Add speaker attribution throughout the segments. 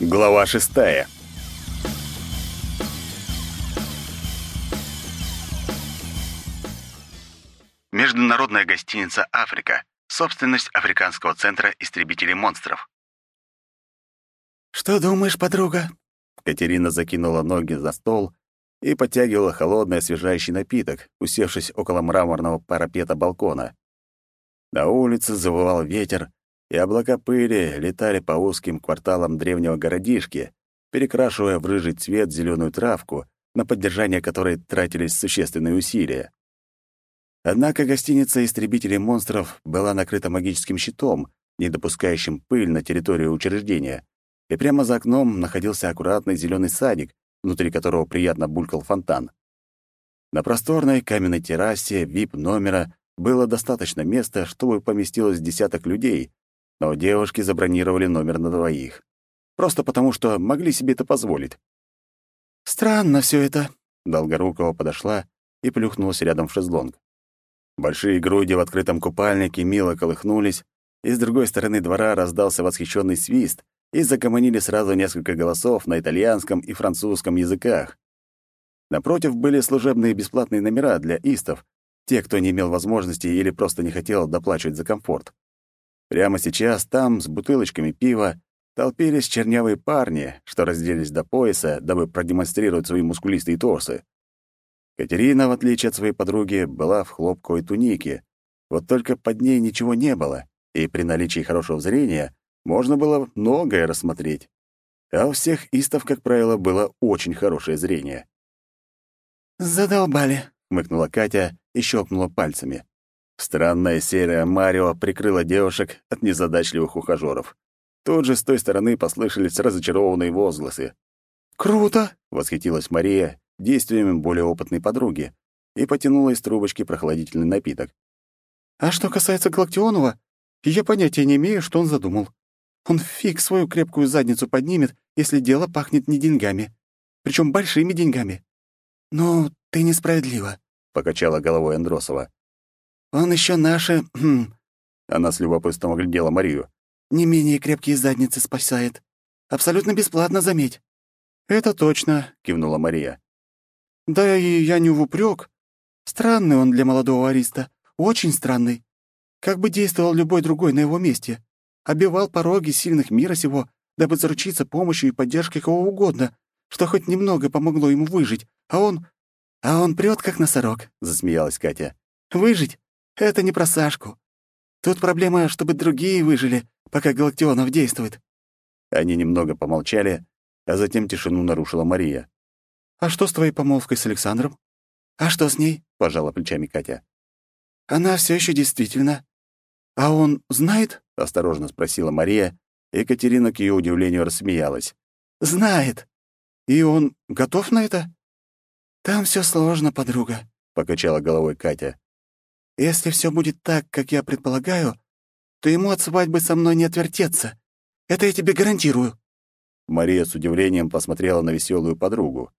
Speaker 1: Глава шестая. Международная гостиница «Африка». Собственность Африканского центра истребителей монстров.
Speaker 2: «Что думаешь, подруга?»
Speaker 1: Катерина закинула ноги за стол и подтягивала холодный освежающий напиток, усевшись около мраморного парапета балкона. На улице завывал ветер, и облака пыли летали по узким кварталам древнего городишки, перекрашивая в рыжий цвет зеленую травку, на поддержание которой тратились существенные усилия. Однако гостиница истребителей монстров была накрыта магическим щитом, не допускающим пыль на территорию учреждения, и прямо за окном находился аккуратный зеленый садик, внутри которого приятно булькал фонтан. На просторной каменной террасе VIP-номера было достаточно места, чтобы поместилось десяток людей, но девушки забронировали номер на двоих. Просто потому, что могли себе это позволить.
Speaker 2: «Странно все это», —
Speaker 1: Долгорукова подошла и плюхнулась рядом в шезлонг. Большие груди в открытом купальнике мило колыхнулись, и с другой стороны двора раздался восхищенный свист, и загомонили сразу несколько голосов на итальянском и французском языках. Напротив были служебные бесплатные номера для истов, те, кто не имел возможности или просто не хотел доплачивать за комфорт. Прямо сейчас там, с бутылочками пива, толпились чернявые парни, что разделись до пояса, дабы продемонстрировать свои мускулистые торсы. Катерина, в отличие от своей подруги, была в хлопковой тунике, вот только под ней ничего не было, и при наличии хорошего зрения можно было многое рассмотреть. А у всех истов, как правило, было очень хорошее зрение.
Speaker 2: «Задолбали», —
Speaker 1: хмыкнула Катя и щелкнула пальцами. Странная серия Марио прикрыла девушек от незадачливых ухажёров. Тут же с той стороны послышались разочарованные возгласы.
Speaker 2: «Круто!»
Speaker 1: — восхитилась Мария действиями более опытной подруги и потянула из трубочки прохладительный напиток.
Speaker 2: «А что касается Галактионова, я понятия не имею, что он задумал. Он фиг свою крепкую задницу поднимет, если дело пахнет не деньгами. Причем большими деньгами». «Ну, ты несправедлива», — покачала головой Андросова. Он еще наши...» хм,
Speaker 1: Она с любопытством оглядела Марию.
Speaker 2: «Не менее крепкие задницы спасает. Абсолютно бесплатно, заметь».
Speaker 1: «Это точно», — кивнула Мария.
Speaker 2: «Да и я не в упрек. Странный он для молодого ариста. Очень странный. Как бы действовал любой другой на его месте. Обивал пороги сильных мира сего, дабы заручиться помощью и поддержкой кого угодно, что хоть немного помогло ему выжить, а он... А он прёт, как носорог», — засмеялась Катя. «Выжить? Это не про Сашку. Тут проблема, чтобы другие выжили, пока Галактионов действует».
Speaker 1: Они немного помолчали, а затем тишину нарушила Мария.
Speaker 2: «А что с твоей помолвкой с Александром?» «А что с ней?» — пожала плечами Катя. «Она все еще действительно. А он знает?» — осторожно спросила Мария, и Екатерина, к ее удивлению, рассмеялась. «Знает. И он готов на это?» «Там все сложно, подруга», — покачала головой Катя. Если все будет так, как я предполагаю, то ему от свадьбы со мной не отвертеться. Это я тебе гарантирую».
Speaker 1: Мария с удивлением посмотрела на веселую подругу.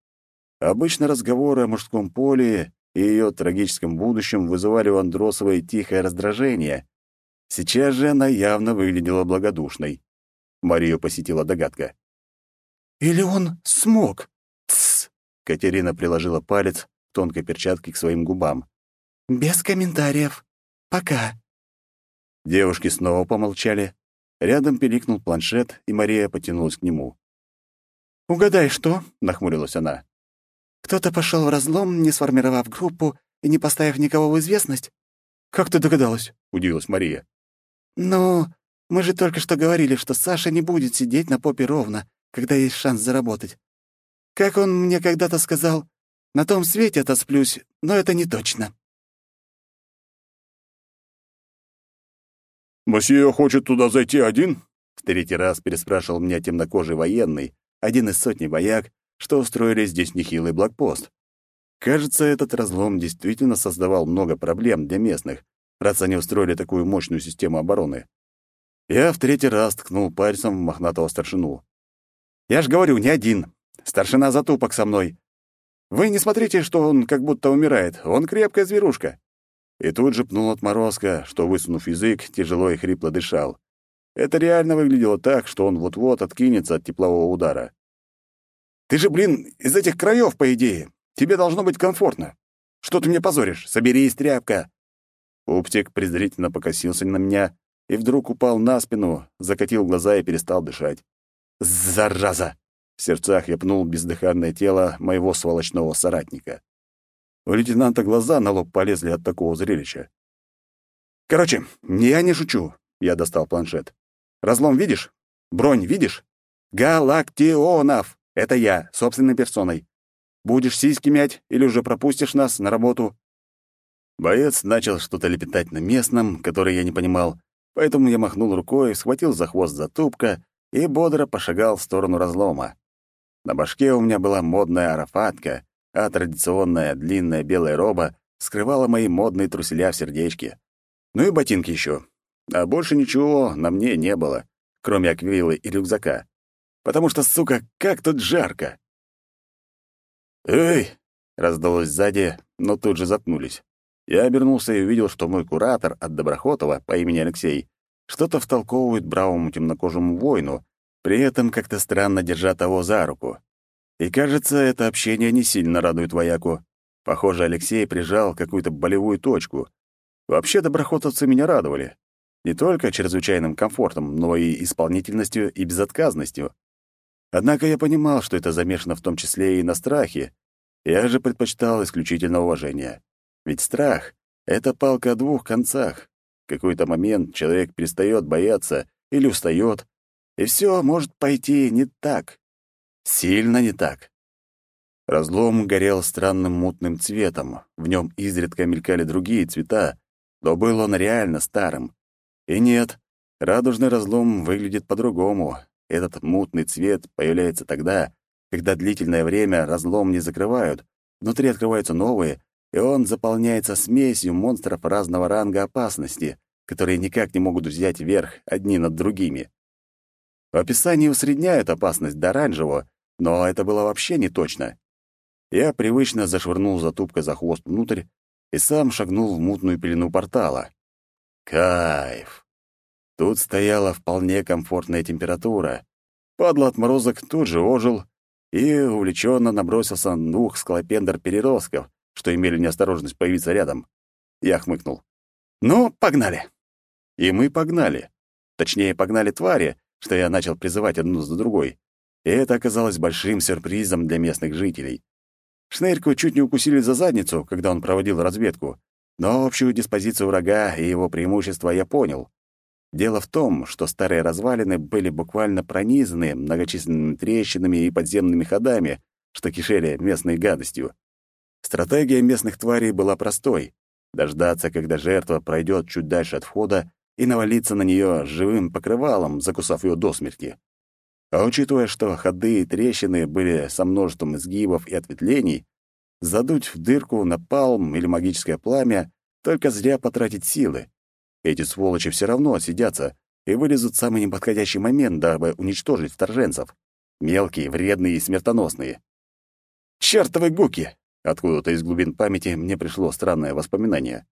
Speaker 1: Обычно разговоры о мужском поле и ее трагическом будущем вызывали у Андросовой тихое раздражение. Сейчас же она явно выглядела благодушной. Марию посетила догадка.
Speaker 2: «Или он смог?»
Speaker 1: «Тссс!» — Катерина приложила палец в тонкой перчатке к своим губам.
Speaker 2: «Без комментариев. Пока».
Speaker 1: Девушки снова помолчали. Рядом пиликнул планшет, и Мария потянулась к нему.
Speaker 2: «Угадай, что?» — нахмурилась она. «Кто-то пошел в разлом, не сформировав группу и не поставив никого в известность?»
Speaker 1: «Как ты догадалась?» — удивилась Мария.
Speaker 2: «Ну, мы же только что говорили, что Саша не будет сидеть на попе ровно, когда есть шанс заработать. Как он мне когда-то сказал, на том свете отосплюсь, но это не точно».
Speaker 1: «Мосье хочет туда зайти один?» В третий раз переспрашивал меня темнокожий военный, один из сотни вояк, что устроили здесь нехилый блокпост. Кажется, этот разлом действительно создавал много проблем для местных, раз они устроили такую мощную систему обороны. Я в третий раз ткнул пальцем в мохнатого старшину. «Я ж говорю, не один. Старшина затупок со мной. Вы не смотрите, что он как будто умирает. Он крепкая зверушка. И тут же пнул отморозка, что, высунув язык, тяжело и хрипло дышал. Это реально выглядело так, что он вот-вот откинется от теплового удара. «Ты же, блин, из этих краев, по идее. Тебе должно быть комфортно. Что ты мне позоришь? Соберись, тряпка!» Пупсик презрительно покосился на меня и вдруг упал на спину, закатил глаза и перестал дышать. «Зараза!» В сердцах я пнул бездыханное тело моего сволочного соратника. У лейтенанта глаза на лоб полезли от такого зрелища. «Короче, я не шучу», — я достал планшет. «Разлом видишь? Бронь видишь? Галактионов! Это я, собственной персоной. Будешь сиськи мять или уже пропустишь нас на работу?» Боец начал что-то лепетать на местном, который я не понимал, поэтому я махнул рукой, схватил за хвост затупка и бодро пошагал в сторону разлома. На башке у меня была модная арафатка, а традиционная длинная белая роба скрывала мои модные труселя в сердечке. Ну и ботинки еще. А больше ничего на мне не было, кроме аквилы и рюкзака. Потому что, сука, как тут жарко! «Эй!» — раздалось сзади, но тут же заткнулись. Я обернулся и увидел, что мой куратор от Доброхотова по имени Алексей что-то втолковывает бравому темнокожему воину, при этом как-то странно держа того за руку. И кажется, это общение не сильно радует вояку. Похоже, Алексей прижал какую-то болевую точку. Вообще, доброхотовцы меня радовали. Не только чрезвычайным комфортом, но и исполнительностью и безотказностью. Однако я понимал, что это замешано в том числе и на страхе. Я же предпочитал исключительно уважение. Ведь страх — это палка о двух концах. В какой-то момент человек перестает бояться или устает, и все может пойти не так. Сильно не так. Разлом горел странным мутным цветом, в нем изредка мелькали другие цвета, но был он реально старым. И нет, радужный разлом выглядит по-другому. Этот мутный цвет появляется тогда, когда длительное время разлом не закрывают, внутри открываются новые, и он заполняется смесью монстров разного ранга опасности, которые никак не могут взять верх одни над другими. В описании усредняют опасность до оранжевого, но это было вообще не точно. Я привычно зашвырнул затупка за хвост внутрь и сам шагнул в мутную пелену портала. Кайф! Тут стояла вполне комфортная температура. Падла отморозок тут же ожил и увлеченно набросился на двух склопендр-переростков, что имели неосторожность появиться рядом. Я хмыкнул. «Ну, погнали!» И мы погнали. Точнее, погнали твари, что я начал призывать одну за другой. И это оказалось большим сюрпризом для местных жителей. Шнырьку чуть не укусили за задницу, когда он проводил разведку, но общую диспозицию врага и его преимущества я понял. Дело в том, что старые развалины были буквально пронизаны многочисленными трещинами и подземными ходами, что кишели местной гадостью. Стратегия местных тварей была простой — дождаться, когда жертва пройдет чуть дальше от входа и навалиться на нее живым покрывалом, закусав ее до смерти. А учитывая, что ходы и трещины были со множеством изгибов и ответвлений, задуть в дырку напалм или магическое пламя — только зря потратить силы. Эти сволочи все равно отсидятся и вылезут в самый неподходящий момент, дабы уничтожить вторженцев. Мелкие, вредные и смертоносные. «Чёртовы гуки!» Откуда-то из глубин памяти мне пришло странное воспоминание.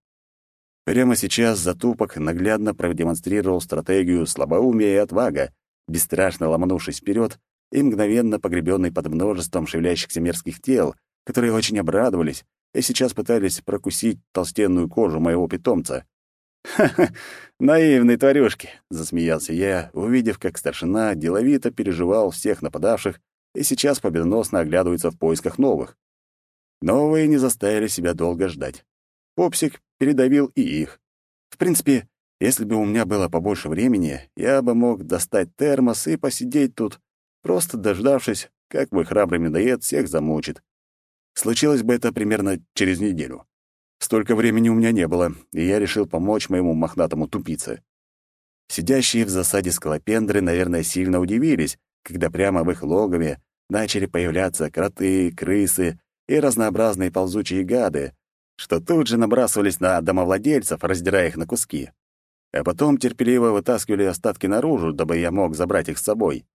Speaker 1: Прямо сейчас Затупок наглядно продемонстрировал стратегию слабоумия и отвага, бесстрашно ломанувшись вперед и мгновенно погребенный под множеством шевелящихся мерзких тел, которые очень обрадовались и сейчас пытались прокусить толстенную кожу моего питомца. «Ха-ха, наивные тварюшки!» — засмеялся я, увидев, как старшина деловито переживал всех нападавших и сейчас победоносно оглядывается в поисках новых. Новые не заставили себя долго ждать. Попсик передавил и их. В принципе, если бы у меня было побольше времени, я бы мог достать термос и посидеть тут, просто дождавшись, как мой храбрый медоед всех замучит. Случилось бы это примерно через неделю. Столько времени у меня не было, и я решил помочь моему мохнатому тупице. Сидящие в засаде скалопендры, наверное, сильно удивились, когда прямо в их логове начали появляться кроты, крысы и разнообразные ползучие гады, что тут же набрасывались на домовладельцев, раздирая их на куски. А потом терпеливо вытаскивали остатки наружу, дабы я мог забрать их с собой.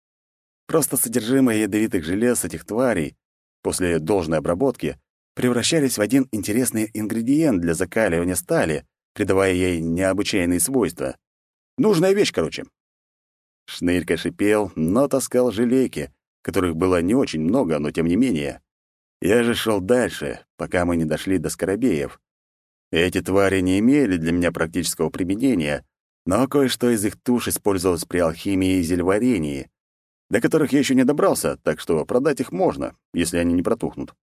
Speaker 1: Просто содержимое ядовитых желез этих тварей после должной обработки превращались в один интересный ингредиент для закаливания стали, придавая ей необычайные свойства. Нужная вещь, короче. Шнырька шипел, но таскал желейки, которых было не очень много, но тем не менее. Я же шел дальше, пока мы не дошли до скоробеев. Эти твари не имели для меня практического применения, но кое-что из их туш использовалось при алхимии и зельварении, до которых я еще не добрался, так что продать их можно, если они не протухнут.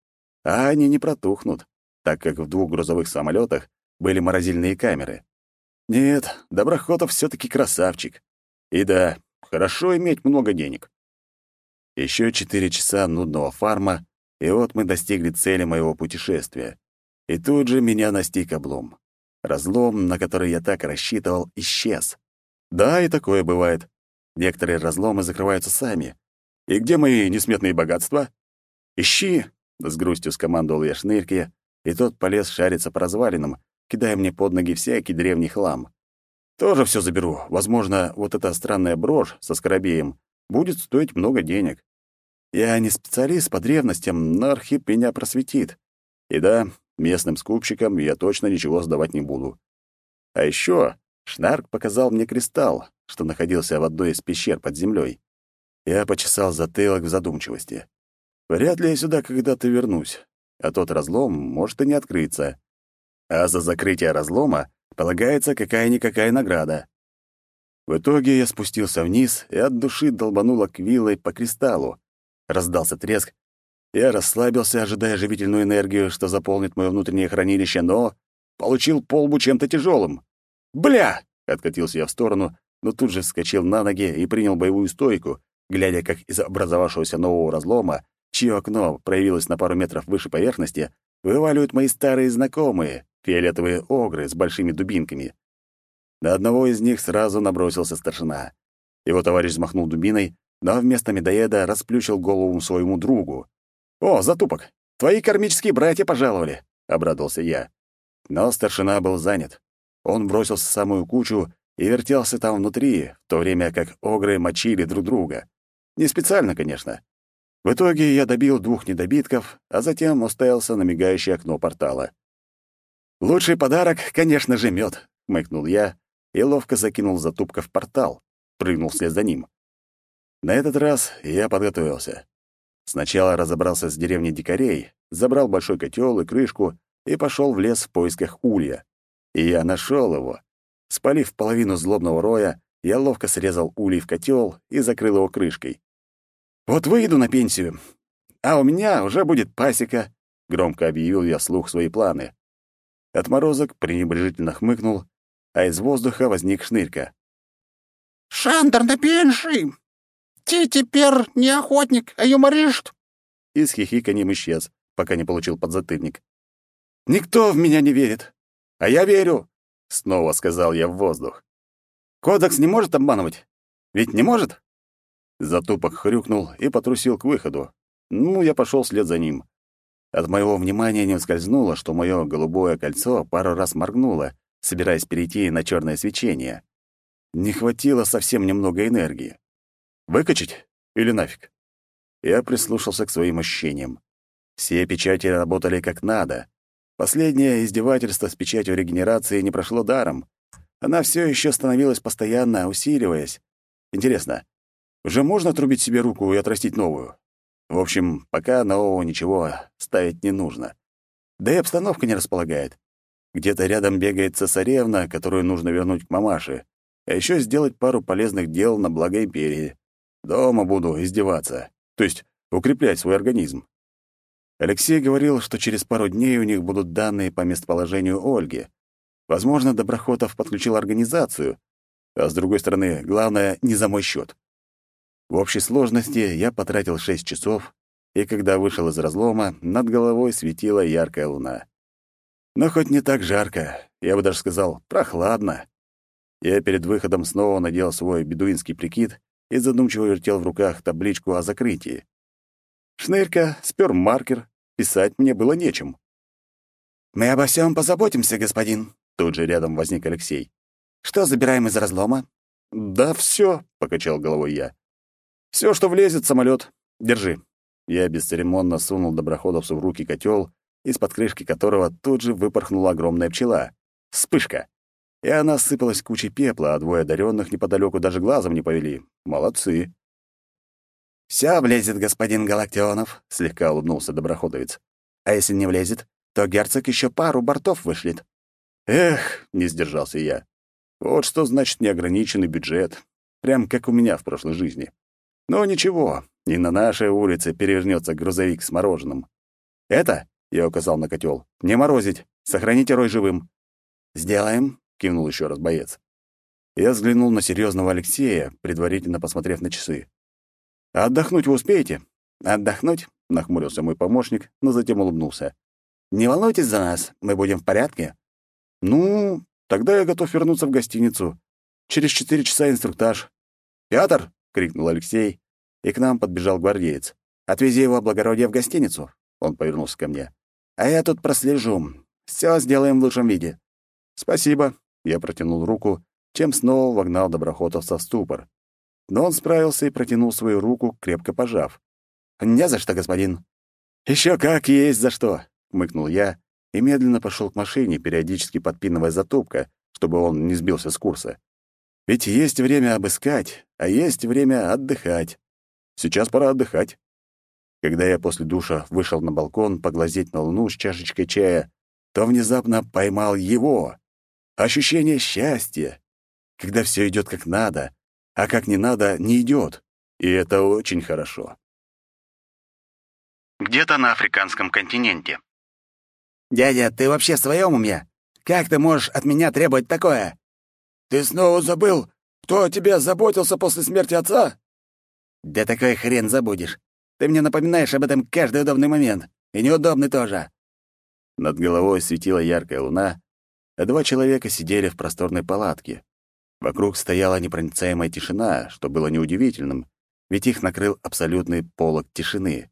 Speaker 1: А они не протухнут, так как в двух грузовых самолетах были морозильные камеры. Нет, Доброхотов все таки красавчик. И да, хорошо иметь много денег. Еще четыре часа нудного фарма, и вот мы достигли цели моего путешествия. И тут же меня настиг облом. Разлом, на который я так рассчитывал, исчез. Да, и такое бывает. Некоторые разломы закрываются сами. И где мои несметные богатства? Ищи, с грустью скомандовал я шнырьке, и тот полез шариться по развалинам, кидая мне под ноги всякий древний хлам. Тоже все заберу. Возможно, вот эта странная брошь со скоробеем будет стоить много денег. Я не специалист по древностям, но Архип меня просветит. И да, местным скупщикам я точно ничего сдавать не буду. А еще Шнарк показал мне кристалл, что находился в одной из пещер под землей. Я почесал затылок в задумчивости. Вряд ли я сюда когда-то вернусь, а тот разлом может и не открыться. А за закрытие разлома полагается какая-никакая награда. В итоге я спустился вниз и от души долбанула квиллой по кристаллу. Раздался треск. Я расслабился, ожидая живительную энергию, что заполнит мое внутреннее хранилище, но получил полбу чем-то тяжелым. «Бля!» — откатился я в сторону, но тут же вскочил на ноги и принял боевую стойку, глядя, как из образовавшегося нового разлома, чье окно проявилось на пару метров выше поверхности, вываливают мои старые знакомые, фиолетовые огры с большими дубинками. На одного из них сразу набросился старшина. Его товарищ взмахнул дубиной, но вместо медоеда расплющил голову своему другу. «О, затупок! Твои кармические братья пожаловали!» — обрадовался я. Но старшина был занят. Он бросился в самую кучу и вертелся там внутри, в то время как огры мочили друг друга. Не специально, конечно. В итоге я добил двух недобитков, а затем уставился на мигающее окно портала. «Лучший подарок, конечно же, мед, хмыкнул я и ловко закинул затупка в портал, прыгнул вслед за ним. На этот раз я подготовился. Сначала разобрался с деревней дикарей, забрал большой котел и крышку и пошел в лес в поисках улья. И я нашел его. Спалив половину злобного роя, я ловко срезал улей в котел и закрыл его крышкой. «Вот выйду на пенсию, а у меня уже будет пасека», — громко объявил я вслух свои планы. Отморозок пренебрежительно хмыкнул, а из воздуха возник шнырька.
Speaker 3: «Шандер на пенши! Ты теперь не охотник, а юморист!»
Speaker 1: И с хихиканьем исчез, пока не получил подзатыльник. «Никто в меня не верит, а я верю!» — снова сказал я в воздух. «Кодекс не может обманывать? Ведь не может?» Затупок хрюкнул и потрусил к выходу. Ну, я пошел вслед за ним. От моего внимания не ускользнуло, что мое голубое кольцо пару раз моргнуло, собираясь перейти на черное свечение. Не хватило совсем немного энергии. Выкачать или нафиг? Я прислушался к своим ощущениям. Все печати работали как надо. Последнее издевательство с печатью регенерации не прошло даром. Она все еще становилась постоянно, усиливаясь. Интересно, уже можно отрубить себе руку и отрастить новую? В общем, пока нового ничего ставить не нужно. Да и обстановка не располагает. Где-то рядом бегает цесаревна, которую нужно вернуть к мамаше, а еще сделать пару полезных дел на благо империи. Дома буду издеваться, то есть укреплять свой организм. Алексей говорил, что через пару дней у них будут данные по местоположению Ольги. Возможно, Доброхотов подключил организацию, а с другой стороны, главное, не за мой счет. В общей сложности я потратил шесть часов, и когда вышел из разлома, над головой светила яркая луна. Но хоть не так жарко, я бы даже сказал, прохладно. Я перед выходом снова надел свой бедуинский прикид и задумчиво вертел в руках табличку о закрытии. Шнырька спер маркер, писать мне было нечем.
Speaker 3: «Мы обо всем позаботимся, господин», — тут же рядом возник Алексей. «Что забираем из разлома?»
Speaker 1: «Да все», — покачал головой я. Все, что влезет, самолет. Держи». Я бесцеремонно сунул доброходовцу в руки котел, из-под крышки которого тут же выпорхнула огромная пчела. Вспышка. И она сыпалась кучей пепла, а двое одаренных неподалеку даже глазом не повели. Молодцы.
Speaker 3: «Всё влезет, господин Галактионов», — слегка улыбнулся доброходовец. «А если не влезет, то герцог еще пару бортов вышлет».
Speaker 1: «Эх», — не сдержался я. «Вот что значит неограниченный бюджет. Прям как у меня в прошлой жизни. Но ничего, и на нашей улице перевернется грузовик с мороженым. Это, — я указал на котел, — не морозить, сохраните рой живым».
Speaker 3: «Сделаем», — кивнул еще раз боец.
Speaker 1: Я взглянул на серьезного Алексея, предварительно посмотрев на часы. «А отдохнуть вы успеете?»
Speaker 3: «Отдохнуть?» — нахмурился мой помощник, но затем улыбнулся. «Не волнуйтесь за нас, мы будем в порядке».
Speaker 1: «Ну, тогда я готов вернуться в гостиницу. Через четыре часа инструктаж». «Петр!» — крикнул Алексей, и к нам подбежал гвардеец.
Speaker 3: «Отвези его благородие в гостиницу», — он повернулся ко мне. «А я тут прослежу. Все сделаем в лучшем виде».
Speaker 1: «Спасибо», — я протянул руку, чем снова вогнал доброхотовца в ступор. Но он справился и протянул свою руку, крепко пожав.
Speaker 3: «Не за что, господин».
Speaker 1: Еще как есть за что», — мыкнул я и медленно пошел к машине, периодически подпинывая затупка, чтобы он не сбился с курса. Ведь есть время обыскать, а есть время отдыхать. Сейчас пора отдыхать. Когда я после душа вышел на балкон поглазеть на луну с чашечкой чая, то внезапно поймал его. Ощущение счастья, когда все идет как надо, а как не надо, не идет. И это очень хорошо.
Speaker 2: Где-то на африканском континенте.
Speaker 3: «Дядя, ты вообще в своем уме? Как ты можешь от меня требовать такое?»
Speaker 4: «Ты снова забыл, кто о тебе заботился после смерти отца?»
Speaker 3: «Да такой хрен забудешь. Ты мне напоминаешь об этом каждый удобный момент. И неудобный тоже».
Speaker 1: Над головой светила яркая луна, а два человека сидели в просторной палатке. Вокруг стояла непроницаемая тишина, что было неудивительным, ведь их накрыл абсолютный полог тишины.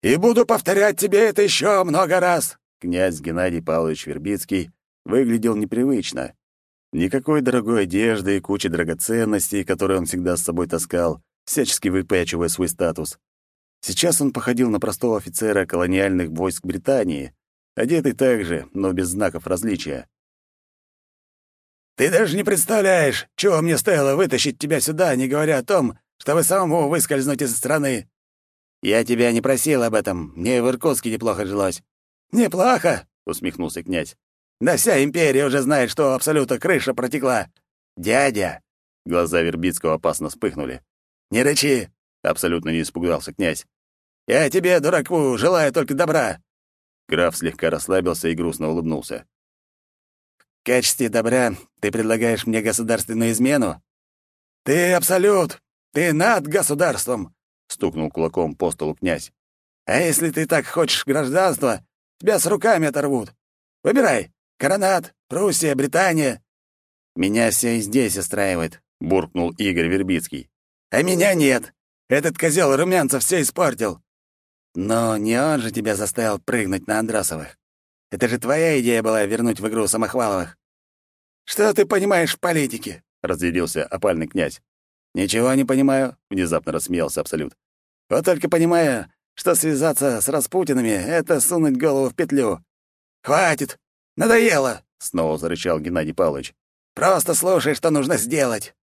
Speaker 4: «И буду повторять тебе это еще много раз!»
Speaker 1: Князь Геннадий Павлович Вербицкий выглядел непривычно. Никакой дорогой одежды и кучи драгоценностей, которые он всегда с собой таскал, всячески выпячивая свой статус. Сейчас он походил на простого офицера колониальных войск Британии, одетый так же, но без знаков различия.
Speaker 4: «Ты даже не представляешь, чего мне стоило вытащить тебя сюда, не говоря о том, чтобы самому выскользнуть из страны!»
Speaker 3: «Я тебя не просил об этом. Мне в Иркутске неплохо жилось».
Speaker 4: «Неплохо!»
Speaker 3: — усмехнулся князь.
Speaker 4: Да вся империя уже знает, что абсолютно крыша протекла.
Speaker 3: Дядя!»
Speaker 1: Глаза Вербицкого опасно вспыхнули.
Speaker 4: «Не рычи!»
Speaker 1: — абсолютно не испугался князь.
Speaker 4: «Я тебе, дураку, желаю только добра!»
Speaker 1: Граф слегка расслабился и грустно улыбнулся.
Speaker 3: «В качестве добра ты предлагаешь мне государственную измену?»
Speaker 4: «Ты абсолют! Ты над государством!» — стукнул кулаком по столу князь. «А если ты так хочешь гражданства, тебя с руками оторвут. Выбирай, Коронат, Пруссия, Британия».
Speaker 3: «Меня все и здесь устраивает», — буркнул Игорь Вербицкий.
Speaker 4: «А меня нет. Этот козел Румянцев все испортил».
Speaker 3: «Но не он же тебя заставил прыгнуть на Андросовых. Это же твоя идея была вернуть в игру Самохваловых».
Speaker 4: «Что ты понимаешь в политике?»
Speaker 1: — разъярился опальный князь.
Speaker 3: «Ничего не понимаю», —
Speaker 1: внезапно рассмеялся Абсолют.
Speaker 3: «Вот только понимаю, что связаться с Распутинами — это сунуть голову в петлю».
Speaker 4: «Хватит! Надоело!»
Speaker 1: — снова зарычал Геннадий Павлович.
Speaker 4: «Просто слушай, что нужно сделать!»